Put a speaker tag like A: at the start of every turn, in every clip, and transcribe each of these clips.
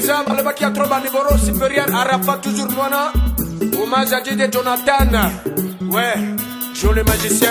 A: Ça, le qui a trop bas niveau supérieur, Arafat toujours Moana. Hommage à Didier Jonathan. Ouais, Joe le magicien.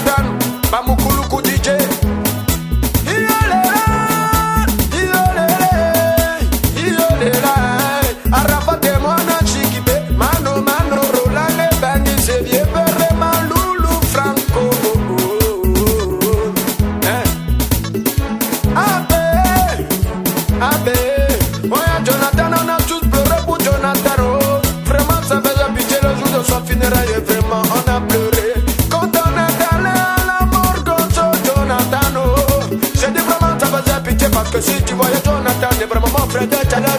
B: done. the Dutch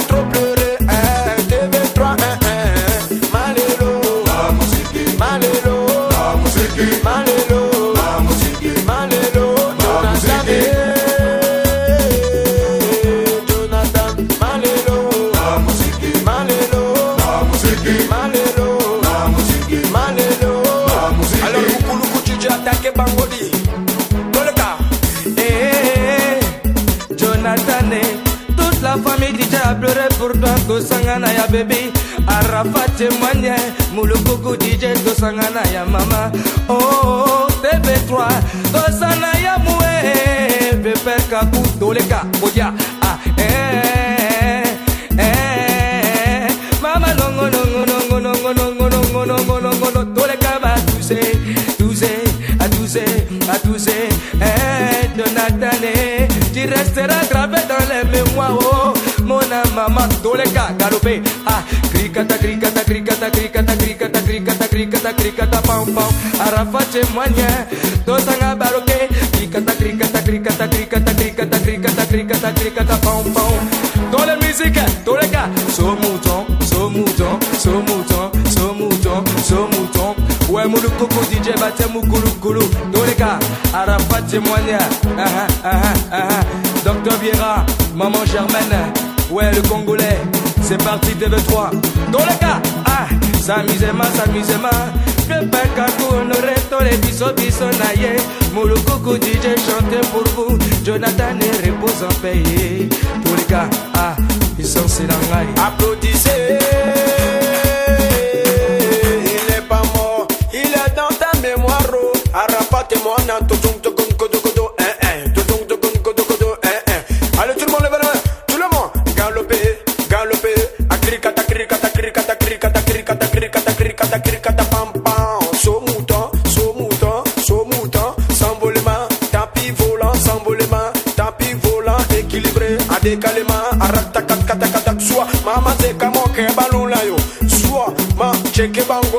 B: famille DJ a pleuré pour toi, Kosangana ya bébé. Arafat témoigne, Moulokoko DJ, Kosangana ya maman. Oh, TV3, Kosana ya moué, Pépé Kakou, Doleka, Odia. Ah, eh, eh, Mama, nongo, nongo, nongo, nongo, nongo, nongo, nongo, nongo, nongo, Doleka, ba, tu sais, à sais, à sais, eh, Jonathan, eh, tu resteras gravé maman, Doleka, galopé, ah, cricata, cricata, cricata, cricata, cricata, cricata, cricata, cricata, pam, pam, Arafat témoigne, Tosanga baroque, cricata, cricata, cricata, cricata, cricata, cricata, cricata, cricata, dans musique, Doleka, so mouton, so mouton, so mouton, so mouton, so ouais, moulukoko DJ, bate Arafat témoigne, ah, ah, ah, ah, ah, Docteur Viera, Maman Germaine, ouais le Congolais, c'est parti TV3, dans le cas, ah, s'amusez-moi, s'amusez-moi, le Pacacou, le resto, les bisous, bisous, naïe, Mouloukoukou, DJ, chantez pour vous, Jonathan et repose en paix, pour les gars, ah, ils sont c'est
A: applaudissez, il est pas mort, il est dans ta mémoire, arapate moi, nan, tout, Mama take a mock, balloon, yo. Swa, ma, check it out.